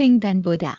횡단보다